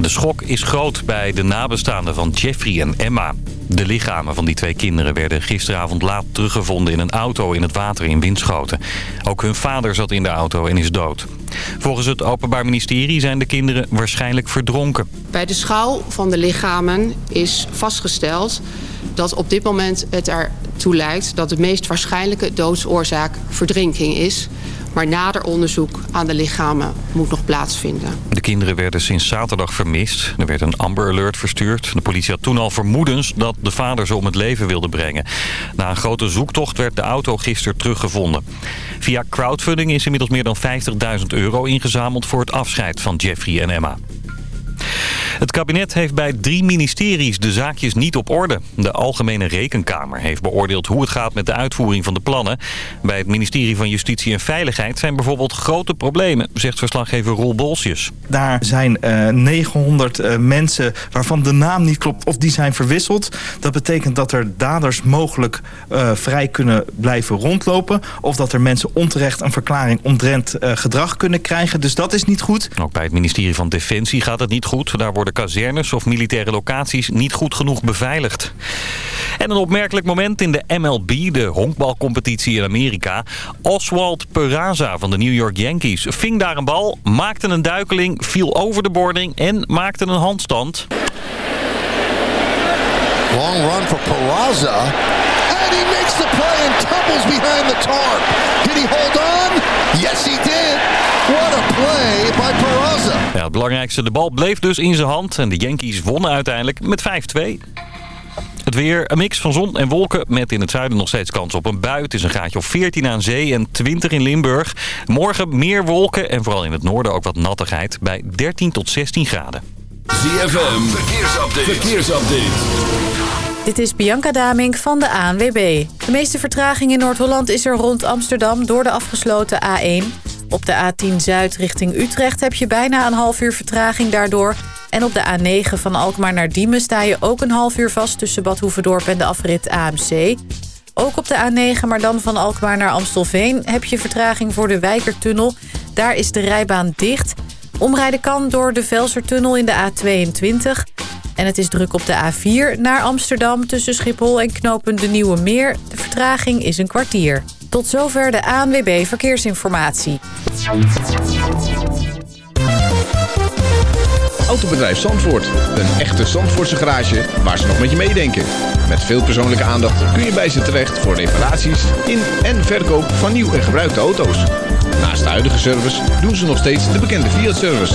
De schok is groot bij de nabestaanden van Jeffrey en Emma. De lichamen van die twee kinderen werden gisteravond laat teruggevonden in een auto in het water in Winschoten. Ook hun vader zat in de auto en is dood. Volgens het Openbaar Ministerie zijn de kinderen waarschijnlijk verdronken. Bij de schouw van de lichamen is vastgesteld dat op dit moment het ertoe lijkt... dat de meest waarschijnlijke doodsoorzaak verdrinking is... Maar nader onderzoek aan de lichamen moet nog plaatsvinden. De kinderen werden sinds zaterdag vermist. Er werd een Amber Alert verstuurd. De politie had toen al vermoedens dat de vader ze om het leven wilde brengen. Na een grote zoektocht werd de auto gisteren teruggevonden. Via crowdfunding is inmiddels meer dan 50.000 euro ingezameld voor het afscheid van Jeffrey en Emma. Het kabinet heeft bij drie ministeries de zaakjes niet op orde. De Algemene Rekenkamer heeft beoordeeld hoe het gaat met de uitvoering van de plannen. Bij het ministerie van Justitie en Veiligheid zijn bijvoorbeeld grote problemen, zegt verslaggever Roel Bolsjes. Daar zijn uh, 900 uh, mensen waarvan de naam niet klopt of die zijn verwisseld. Dat betekent dat er daders mogelijk uh, vrij kunnen blijven rondlopen. Of dat er mensen onterecht een verklaring omtrent gedrag kunnen krijgen. Dus dat is niet goed. Ook bij het ministerie van Defensie gaat het niet goed. Daar worden kazernes of militaire locaties niet goed genoeg beveiligd. En een opmerkelijk moment in de MLB, de honkbalcompetitie in Amerika. Oswald Peraza van de New York Yankees ving daar een bal, maakte een duikeling, viel over de boarding en maakte een handstand. Long run for Peraza. And he makes the play and tumbles behind the tarp. Did he hold on? Yes, he did. What a play by Peraza. Ja, het belangrijkste, de bal bleef dus in zijn hand en de Yankees wonnen uiteindelijk met 5-2. Het weer, een mix van zon en wolken met in het zuiden nog steeds kans op een bui. Het is een graadje of 14 aan zee en 20 in Limburg. Morgen meer wolken en vooral in het noorden ook wat nattigheid bij 13 tot 16 graden. ZFM, verkeersupdate. verkeersupdate. Dit is Bianca Damink van de ANWB. De meeste vertraging in Noord-Holland is er rond Amsterdam door de afgesloten A1. Op de A10 Zuid richting Utrecht heb je bijna een half uur vertraging daardoor. En op de A9 van Alkmaar naar Diemen sta je ook een half uur vast... tussen Bad Hoevedorp en de afrit AMC. Ook op de A9, maar dan van Alkmaar naar Amstelveen... heb je vertraging voor de Wijkertunnel. Daar is de rijbaan dicht. Omrijden kan door de Velsertunnel in de A22... En het is druk op de A4 naar Amsterdam tussen Schiphol en knopen de Nieuwe Meer. De vertraging is een kwartier. Tot zover de ANWB Verkeersinformatie. Autobedrijf Zandvoort. Een echte Zandvoortse garage waar ze nog met je meedenken. Met veel persoonlijke aandacht kun je bij ze terecht voor reparaties in en verkoop van nieuw en gebruikte auto's. Naast de huidige service doen ze nog steeds de bekende Fiat-service.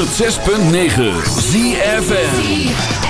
106.9 ZFM.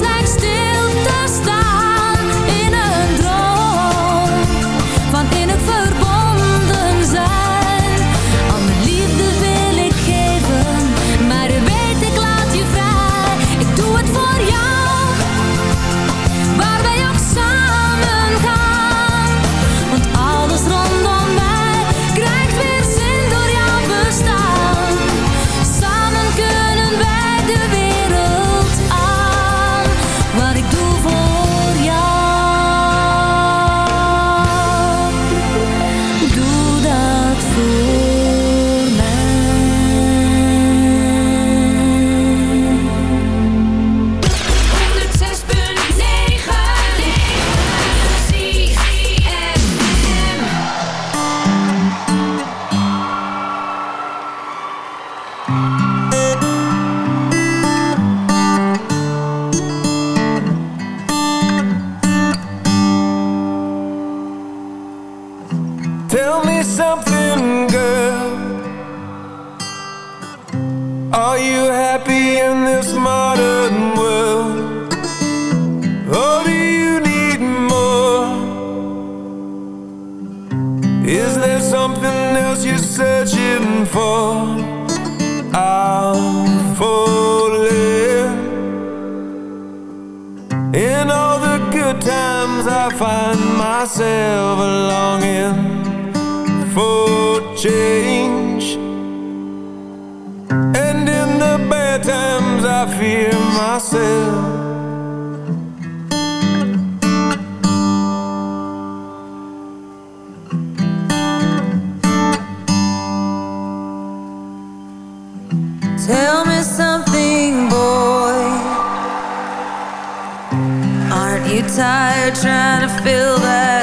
next like trying to fill that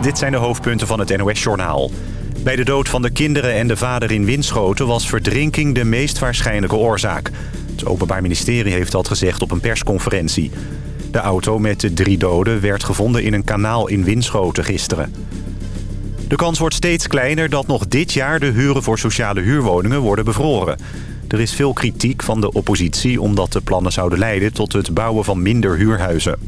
dit zijn de hoofdpunten van het NOS-journaal. Bij de dood van de kinderen en de vader in Winschoten was verdrinking de meest waarschijnlijke oorzaak. Het Openbaar Ministerie heeft dat gezegd op een persconferentie. De auto met de drie doden werd gevonden in een kanaal in Winschoten gisteren. De kans wordt steeds kleiner dat nog dit jaar de huren voor sociale huurwoningen worden bevroren. Er is veel kritiek van de oppositie omdat de plannen zouden leiden tot het bouwen van minder huurhuizen.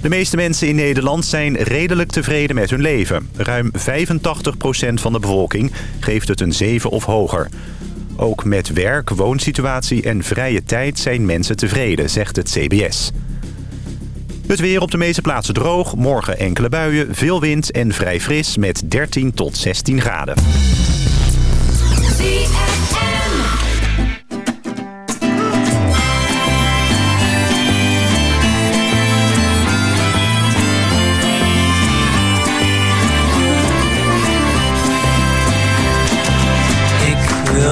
De meeste mensen in Nederland zijn redelijk tevreden met hun leven. Ruim 85% van de bevolking geeft het een 7 of hoger. Ook met werk, woonsituatie en vrije tijd zijn mensen tevreden, zegt het CBS. Het weer op de meeste plaatsen droog. Morgen enkele buien, veel wind en vrij fris met 13 tot 16 graden.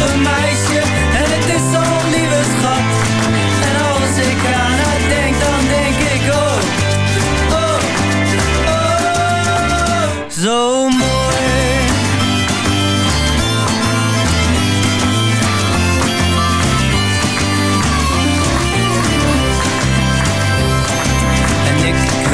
een meisje en het is zo'n lieve schat. En als ik aan haar denk, dan denk ik oh, oh, oh, zo.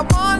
I want